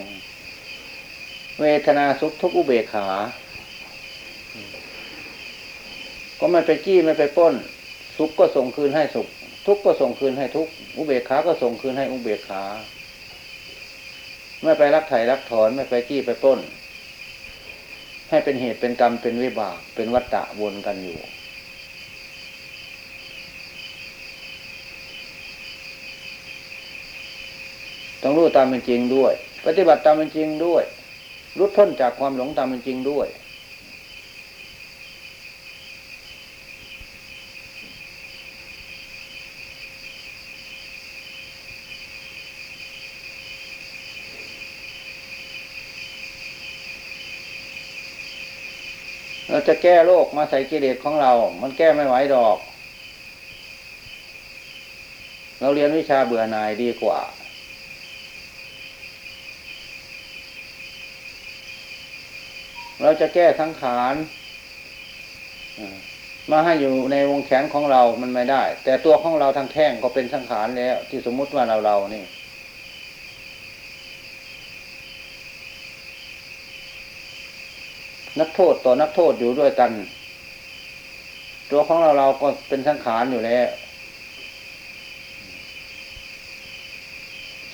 เวทนาสุขทุกอุเบกขา ก็ไม่ไปจี้ไม่ไปป้น สุขก็ส่งคืนให้สุข ทุกข์ก็ส่งคืนให้ทุกข์อุเบกขาก็ส่งคืนให้อุเบกขา ไม่ไปรักไถ่รักถอนไม่ไปจี้ไปป้น ให้เป็นเหตุเป็นกรรมเป็นวิบาก เป็นวัฏฏะวนกันอยู่ ต้องรู้ตามเป็นจริงด้วย ปฏิบัติตามเป็นจริงด้วยรุดพ้นจากความหลงตามเป็นจริงด้วย เราจะแก้โรคมาใส่กิเลสของเรา มันแก้ไม่ไหวดอก เราเรียนวิชาเบื่อหน่ายดีกว่า เราจะแก้สังขารมาให้อยู่ในวงแขนของเรามันไม่ได้ แต่ตัวของเราทางแท่งก็เป็นสังขารแล้ว ที่สมมุติว่าเราเรานี่ นักโทษต่อนักโทษอยู่ด้วยกัน ตัวของเราเราก็เป็นสังขารอยู่แล้ว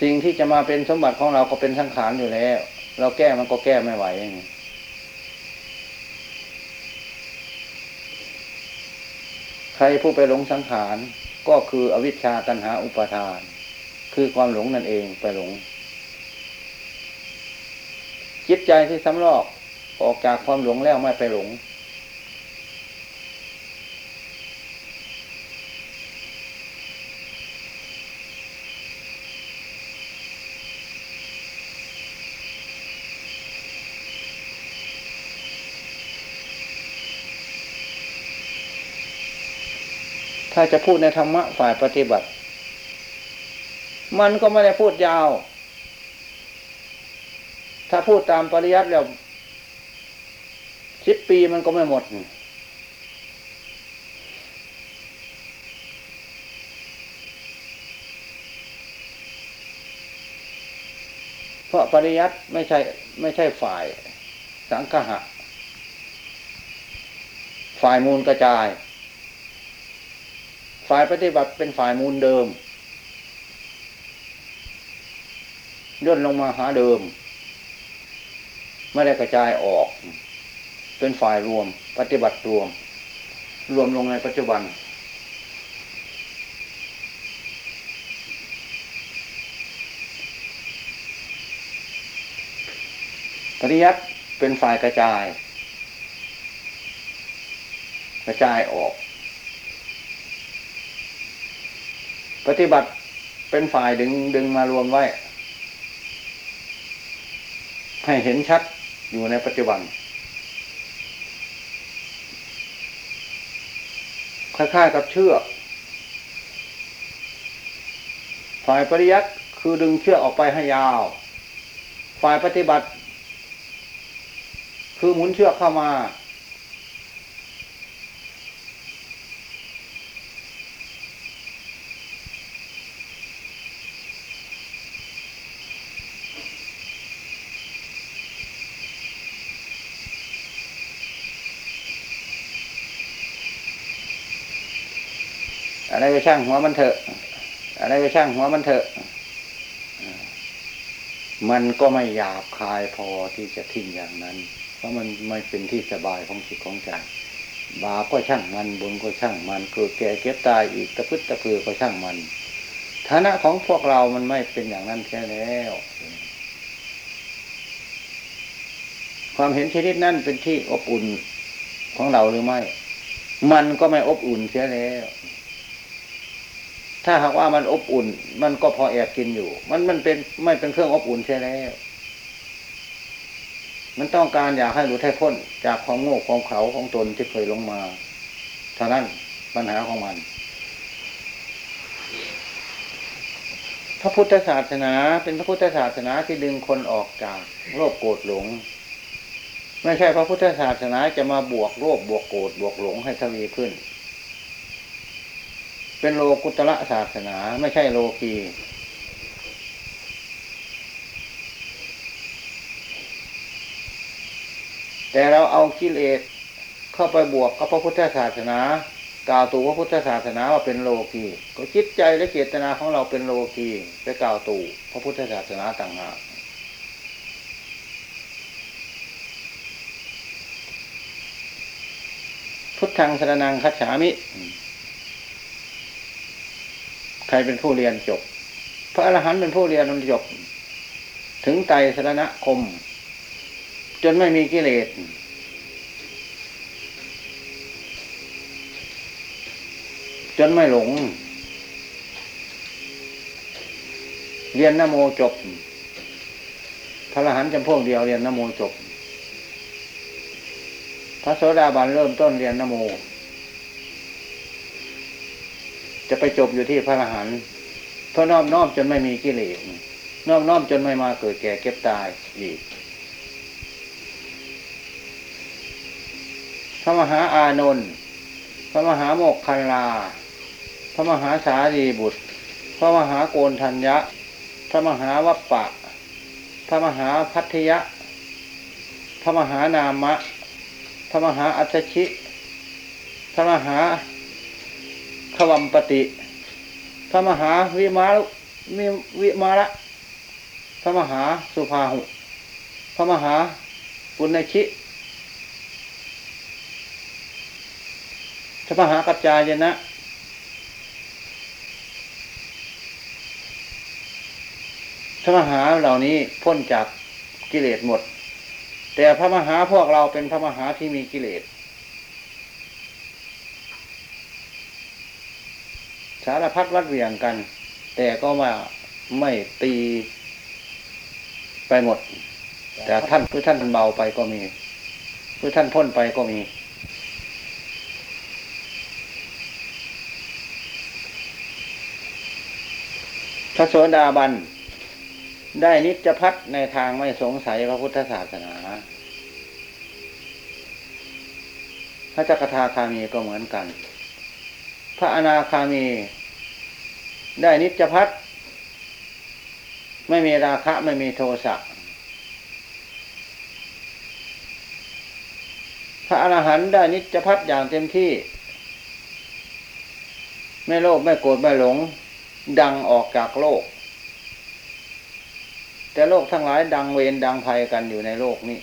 สิ่งที่จะมาเป็นสมบัติของเราก็เป็นสังขารอยู่แล้ว เราแก้มันก็แก้ไม่ไหวองใครผู้ไปหลงสังขารก็คืออวิชชาตันหาอุปาทาน คือความหลงนั่นเองไปหลงจิตใจที่สำลอก ออกจากความหลงแล้วไม่ไปหลง ถ้าจะพูดในธรรมะฝ่ายปฏิบัติ มันก็ไม่ได้พูดยาว ถ้าพูดตามปริยัติแล้ว สิบปีมันก็ไม่หมด เพราะปริยัติไม่ใช่ไม่ใช่ฝ่าย สังคหะฝ่ายมูลกระจาย ฝ่ายปฏิบัติเป็นฝ่ายมูลเดิมย่นลงมาหาเดิม ไม่ได้กระจายออก เป็นฝ่ายรวม ปฏิบัติรวม รวมลงในปัจจุบัน ปริยัติเป็นฝ่ายกระจาย กระจายออก ปฏิบัติเป็นฝ่ายดึงดึงมารวมไว้ ให้เห็นชัดอยู่ในปัจจุบัน คล้ายๆกับเชือก ฝ่ายปริยัติคือดึงเชือกออกไปให้ยาว ฝ่ายปฏิบัติ คือหมุนเชือกเข้ามา ช่างหัวมันเถอะ อะไรก็ช่างหัวมันเถอะ มันก็ไม่หยาบคายพอที่จะทิ้งอย่างนั้น เพราะมันไม่เป็นที่สบายของจิตของใจบาปก็ช่างมันบุญก็ช่างมันเกิดแก่เก็บตายอีกตะพึดตะพือก็ช่างมันฐานะของพวกเรามันไม่เป็นอย่างนั้นแค่แล้ว ความเห็นชนิดนั้นเป็นที่อบอุ่นของเราหรือไม่ มันก็ไม่อบอุ่นเสียแล้ว ถ้าหากว่ามันอบอุ่น มันก็พอแอบกินอยู่ มันมันเป็นไม่เป็นเครื่องอบอุ่นใช่แล้ว มันต้องการอยากให้หลุดให้พ้นจากความโง่ความเขาของตนที่เคยลงมาเท่านั้นปัญหาของมัน พระพุทธศาสนา เป็นพระพุทธศาสนาที่ดึงคนออกจากโลภโกรธหลง ไม่ใช่พระพุทธศาสนาจะมาบวกโลภบวกโกรธบวกหลงให้ทวีขึ้น เป็นโลกุตระศาสนา ไม่ใช่โลกีแต่เราเอากิเลสเข้าไปบวกกับพระพุทธศาสนากล่าวตู่พระพุทธศาสนาว่าเป็นโลกีก็คิดใจและเจตนาของเราเป็นโลกีไปกล่าวตู่พระพุทธศาสนาต่างหากพุทธังสรนังคัจฉามิ ใครเป็นผู้เรียนจบ พระอรหันต์เป็นผู้เรียนจบ ถึงไตรสรณคม จนไม่มีกิเลสจนไม่หลง เรียนนโมจบ พระอรหันต์จำพวกเดียวเรียนนโมจบ พระโสดาบันเริ่มต้นเรียนนโม จะไปจบอยู่ที่พระอรหันต์เพราะน้อมน้อมจนไม่มีกิเลสน้อมน้อมจนไม่มาเกิดแก่เก็บตายอีกพระมหาอานนท์พระมหาโมกคันลา พระมหาสารีบุตร พระมหาโกนทัญญะ พระมหาวัปปะ พระมหาพัทยะ พระมหานามะ พระมหาอัจฉิ พระมหา ขวัมปติ พระมหาวิมารุวิวิมาระพระมหาสุภาหุ พระมหาปุณชิสภหากัจจายนะพระมหาเหล่านี้พ้นจากกิเลสหมด แต่พระมหาพวกเราเป็นพระมหาที่มีกิเลส สารพัดวัดเหวี่ยงกัน แต่ก็ว่าไม่ตีไปหมด แต่ท่านคือท่านเบาไปก็มีคือท่านพ้นไปก็มีพระโสดาบัน ได้นิจพัฒในทางไม่สงสัยพระพุทธศาสนา พระจักรทาคามีก็เหมือนกัน พระอนาคามี ได้นิจพัฒไม่มีราคะไม่มีโทสะพระอรหันต์ได้นิจพัฒอย่างเต็มที่ ไม่โลภไม่โกรธไม่หลง ดังออกจากโลก แต่โลกทั้งหลายดังเวรดังภัยกันอยู่ในโลกนี้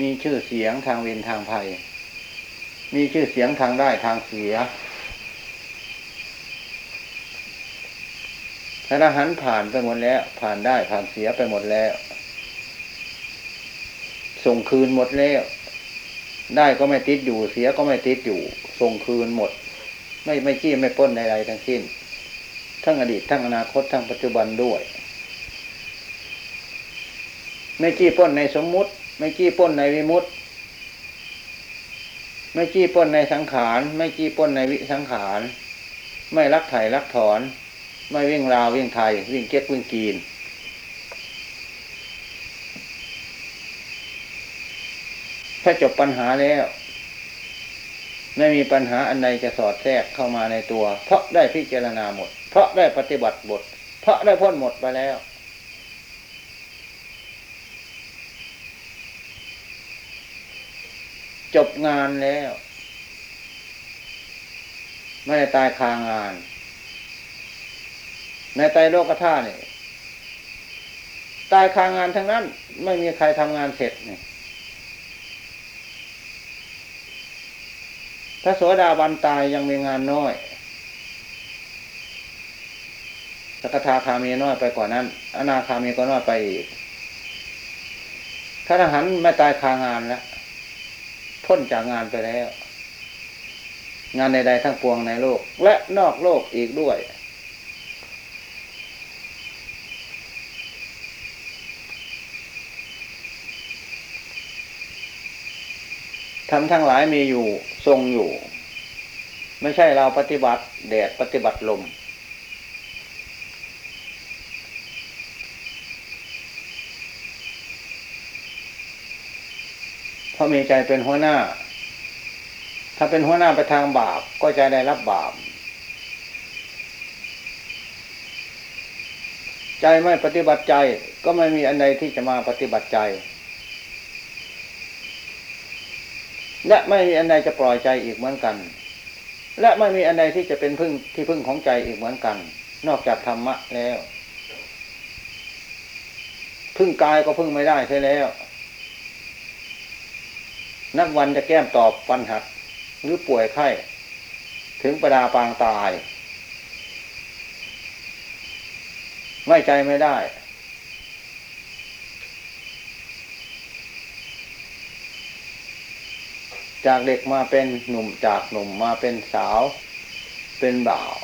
มีชื่อเสียงทางเวรทางภัย มีชื่อเสียงทางได้ทางเสียพระอรหันต์ผ่านไปหมดแล้ว ผ่านได้ผ่านเสียไปหมดแล้ว ส่งคืนหมดแล้ว ได้ก็ไม่ติดอยู่เสียก็ไม่ติดอยู่ ส่งคืนหมด ไม่ไม่จี้ไม่ป้นใดๆทั้งสิ้น ทั้งอดีตทั้งอนาคตทั้งปัจจุบันด้วย ไม่จี้ป้นในสมมุติ ไม่จี้ป้นในวิมุติ ไม่จี้ป้นในสังขาร ไม่จี้ป้นในวิสังขาร ไม่รักไถ่รักถอน ไม่วิ่งราววิ่งไทย วิ่งเก็กวิ่งกีน ถ้าจบปัญหาแล้ว ไม่มีปัญหาอันใดจะสอดแทรกเข้ามาในตัว เพราะได้พิจารณาหมด เพราะได้ปฏิบัติบท เพราะได้พ้นหมดไปแล้ว จบงานแล้ว ไม่ได้ตายคางาน ในไตรโลกธาตุนี่ตายคางานทั้งนั้น ไม่มีใครทำงานเสร็จนี่ถ้าโสดาบันตายยังมีงานน้อยสกทาคามีน้อยไปกว่านั้น อนาคามีก็น้อยไปอีกถ้าทหารไม่ตายคางานแล้ว พ้นจากงานไปแล้ว งานใดๆทั้งปวงในโลก และนอกโลกอีกด้วย ทำทั้งหลายมีอยู่ทรงอยู่ ไม่ใช่เราปฏิบัติแดดปฏิบัติลม เพราะ มีใจเป็นหัวหน้า ถ้าเป็นหัวหน้าไปทางบาปก็จะได้รับบาป ใจไม่ปฏิบัติใจก็ไม่มีอันใดที่จะมาปฏิบัติใจ และไม่มีอันใดจะปล่อยใจอีกเหมือนกัน และไม่มีอันใดที่จะเป็นพึ่งที่พึ่งของใจอีกเหมือนกัน นอกจากธรรมะแล้ว พึ่งกายก็พึ่งไม่ได้ใช่แล้ว นักวันจะแก้มตอบฟันหัก หรือป่วยไข้ ถึงประดาปางตายไม่ใจไม่ได้ จากเด็กมาเป็นหนุ่มจากหนุ่มมาเป็นสาว เป็นบ่าว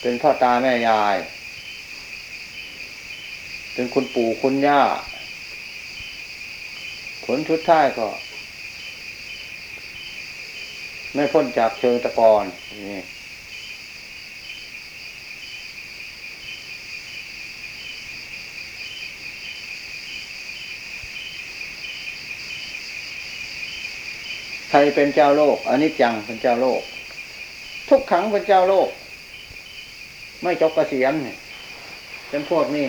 เป็นพ่อตาแม่ยาย เป็นคุณปู่คุณย่า ผลชุดท้ายก็ ไม่พ้นจากเชิงตะกอนนี่ใครเป็นเจ้าโลกอนิจจังเป็นเจ้าโลก ทุกขังเป็นเจ้าโลก ไม่จบเกษียณเนี่ยเป็นพวกนี้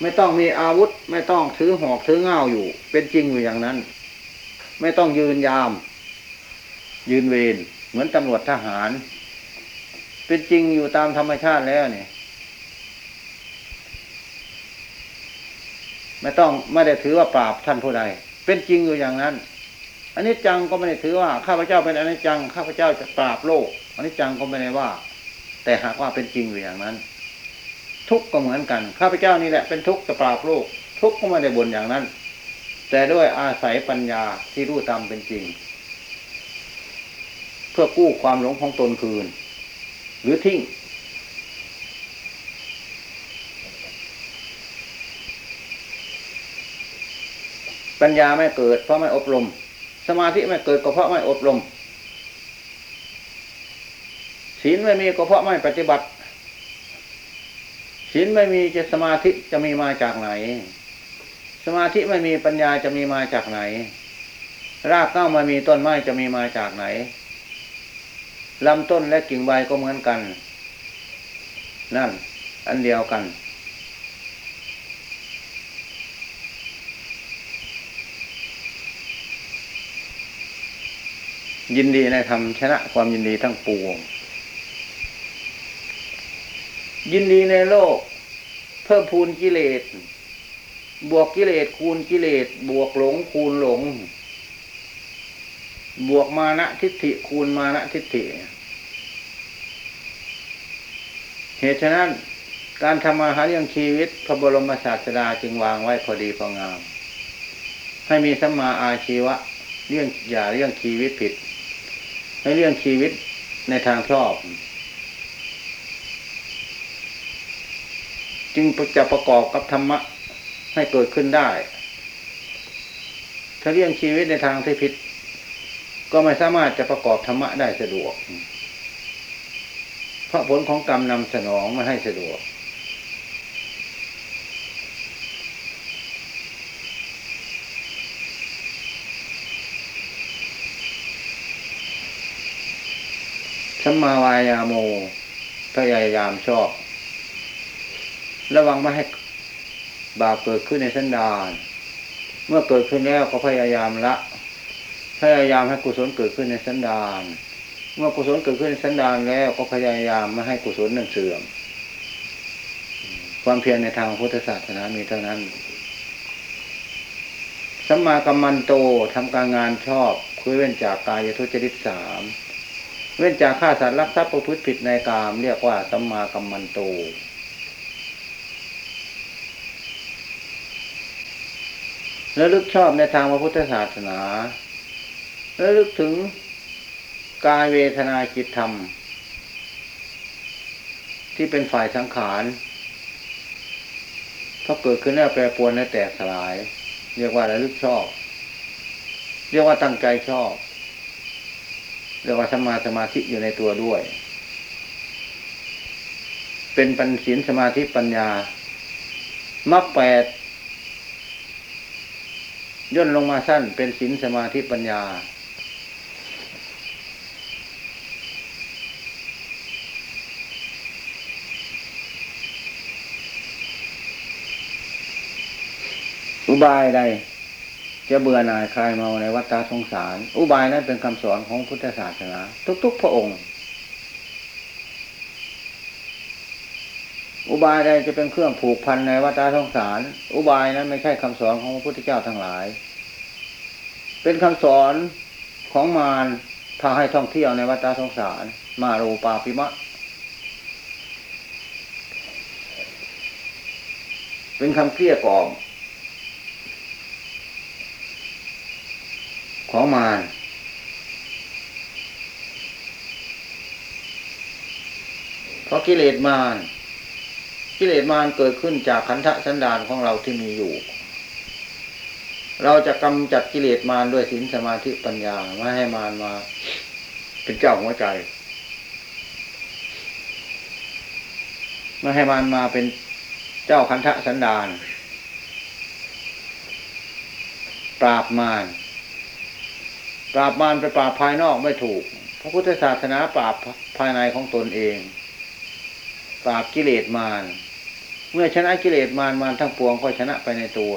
ไม่ต้องมีอาวุธ ไม่ต้องถือหอกถือเง่าอยู่ เป็นจริงอยู่อย่างนั้น ไม่ต้องยืนยาม ยืนเวรเหมือนตำรวจทหาร เป็นจริงอยู่ตามธรรมชาติแล้วเนี่ยไม่ต้องไม่ได้ถือว่าปราบท่านผู้ใด เป็นจริงอยู่อย่างนั้นอันนี้จังก็ไม่ได้ถือว่าข้าพเจ้าเป็นอันิจจังข้าพเจ้าจะปราบโลกอันนี้จังก็ไม่ได้ว่า แต่หากว่าเป็นจริงอยู่อย่างนั้น ทุกข์ก็เหมือนกันข้าพเจ้านี่แหละเป็นทุกข์จะปราบโลกทุกข์ก็ไม่ได้บนอย่างนั้น แต่ด้วยอาศัยปัญญาที่รู้ตามเป็นจริง เพื่อกู้ความหลงของตนคืน หรือทิ้งปัญญาไม่เกิดเพราะไม่อบรม สมาธิไม่เกิดก็เพราะไม่อบรมศีลไม่มีก็เพราะไม่ปฏิบัติ ศีลไม่มีจะสมาธิจะมีมาจากไหน สมาธิไม่มีปัญญาจะมีมาจากไหน รากเก้าไม่มีต้นไม้จะมีมาจากไหนลำต้นและกิ่งใบก็เหมือนกัน นั่น อันเดียวกัน ยินดีในธรรมชนะความยินดีทั้งปวง ยินดีในโลก เพิ่มพูนกิเลส บวกกิเลสคูณกิเลส บวกหลงคูณหลง บวกมานะทิฏฐิคูณมานะทิฏฐิ เหตุฉะนั้นการทำมาหาเลี้ยงชีวิตพระบรมศาสดาจึงวางไว้พอดีพองาม ให้มีสัมมาอาชีวะเลี้ยงอย่าเลี้ยงชีวิตผิด ให้เลี้ยงชีวิตในทางชอบ จึงจะประกอบกับธรรมะให้เกิดขึ้นได้ ถ้าเลี้ยงชีวิตในทางที่ผิด ก็ไม่สามารถจะประกอบธรรมะได้สะดวก เพราะผลของกรรมนำสนองมาให้สะดวก สัมมาวายาโมพยายามชอบ ระวังไม่ให้บาปเกิดขึ้นในสันดานเมื่อเกิดขึ้นแล้วก็พยายามละ พยายามให้กุศลเกิดขึ้นในสันดาน เมื่อกุศลเกิดขึ้นในสันดานแล้วก็พยายามไม่ให้กุศลนั้นเสื่อม ความเพียรในทางพุทธศาสนามีเท่านั้นสัมมากัมมันโตทำการงานชอบคือเว้นจากกายทุจริตสามเว้นจากฆ่าสัตว์รักทรัพย์ประพฤติผิดในกาม เรียกว่าสัมมากัมมันโต แล้วลึกชอบในทางพระพุทธศาสนาแล้วลึกถึงกายเวทนาจิตธรรม ที่เป็นฝ่ายสังขารพอเกิดขึ้นแล้วแปรปรวนและแตกสลาย เรียกว่าระลึกชอบ เรียกว่าตั้งใจชอบ เรียกว่าสมาสมาธิอยู่ในตัวด้วย เป็นปัญศีลสมาธิปัญญามรรคแปด ย่นลงมาสั้นเป็นศีลสมาธิปัญญา อุบายใด จะเบื่อหน่ายคลายเมาในวัฏสงสาร อุบายนั้นเป็นคำสอนของพุทธศาสนา ทุก ๆ พระองค์ อุบายใดจะเป็นเครื่องผูกพันในวัฏสงสาร อุบายนั้นไม่ใช่คำสอนของพระพุทธเจ้าทั้งหลาย เป็นคำสอนของมารพาให้ท่องเที่ยวในวัฏสงสาร มาโรปาปิมะ เป็นคำเกลี้ยกล่อมของมารเพราะกิเลสมาร กิเลสมารเกิดขึ้นจากขันธสันดานของเราที่มีอยู่ เราจะกำจัดกิเลสมารด้วยศีลสมาธิปัญญาไม่ให้มารมา เป็นเจ้าหัวใจไม่ให้มารมาเป็นเจ้าขันธสันดาน ปราบมารปราบมารไปปราบภายนอกไม่ถูก พระพุทธศาสนาปราบภายในของตนเอง ปราบกิเลสมาร เมื่อชนะกิเลสมารมารทั้งปวงก็ชนะไปในตัว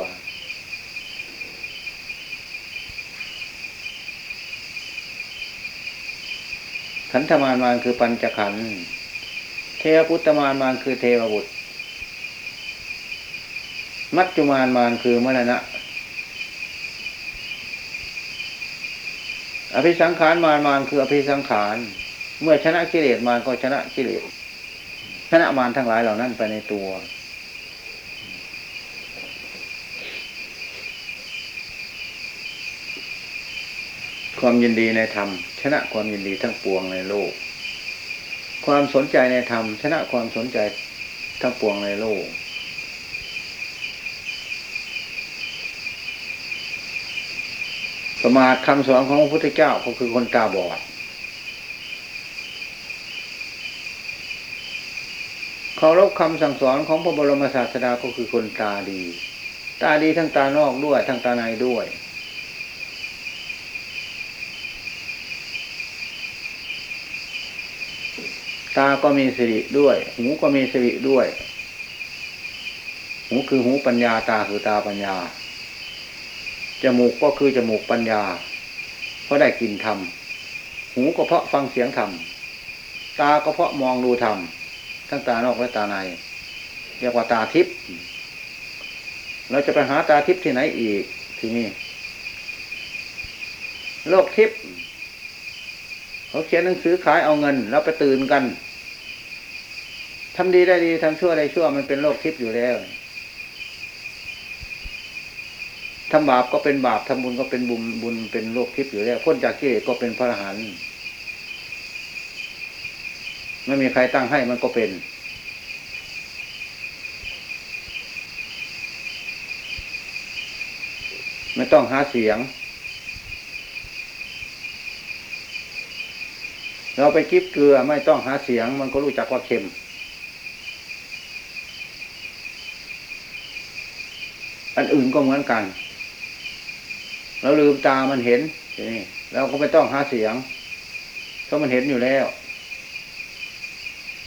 ขันธมารมารคือปัญจขันธ์เทวพุทธมารมารคือเทวบุตร มัจจุมารมารคือมรณะ อภิสังขารมารมารคืออภิสังขาร เมื่อชนะกิเลสมารก็ชนะกิเลสชนะมารทั้งหลายเหล่านั้นไปในตัว ความยินดีในธรรม ชนะความยินดีทั้งปวงในโลก ความสนใจในธรรม ชนะความสนใจทั้งปวงในโลก ประมาทคำสอนของพระพุทธเจ้าก็คือคนตาบอดเคารพคำสั่งสอนของพระบรมศาสดาก็คือคนตาดี ตาดีทั้งตานอกด้วย ทั้งตาในด้วย ตาก็มีสิริด้วย หูก็มีสิริด้วย หูคือหูปัญญา ตาคือตาปัญญา จมูกก็คือจมูกปัญญา เพราะได้กลิ่นธรรม หูก็เพราะฟังเสียงธรรม ตาก็เพราะมองดูธรรม ทั้งตานอกและตาใน เรียกว่าตาทิพย์ เราจะไปหาตาทิพย์ที่ไหนอีก ที่นี้โลกทิพย์ เขาเขียนหนังสือขายเอาเงิน แล้วไปตื่นกันทำดีได้ดีทำชั่วได้ชั่วมันเป็นโลกทิพย์อยู่แล้วทำบาปก็เป็นบาปทำบุญก็เป็นบุญบุญเป็นโลกทิพย์อยู่แล้วพ้นจากกิเลสก็เป็นพระอรหันต์ไม่มีใครตั้งให้มันก็เป็น ไม่ต้องหาเสียง เราไปกิบเกลือไม่ต้องหาเสียง มันก็รู้จักว่าเค็ม อันอื่นก็เหมือนกัน เราลืมตามันเห็นนี่เราก็ไม่ต้องหาเสียงเพราะมันเห็นอยู่แล้ว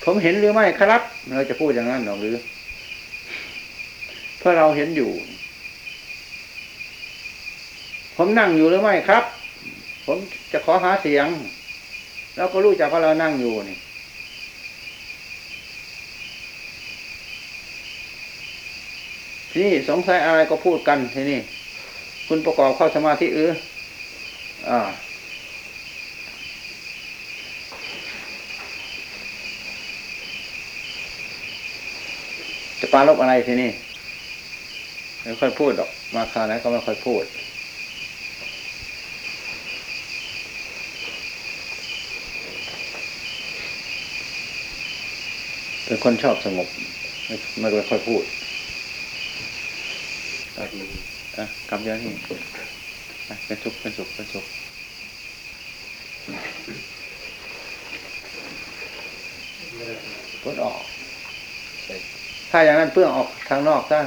ผมเห็นหรือไม่ครับ เราจะพูดอย่างนั้นหรอหรือเพราะเราเห็นอยู่ ผมนั่งอยู่หรือไม่ครับ ผมจะขอหาเสียง เราก็รู้จักว่าเรานั่งอยู่นี่ ทีนี่สงสัยอะไรก็พูดกันทีนี่ คุณประกอบเข้าสมาธิเอออ่าจะปาลบอะไรทีนี่ไม่ค่อยพูดหรอก มาคราไหนก็ไม่ค่อยพูด เป็นคนชอบสงบ ไม่ไม่ค่อยพูดอะกำเยอะนี่เป็นสุขเป็นสุขเป็นสุขปลดออก ถ้าอย่างนั้นเพื่อออกทางนอกได้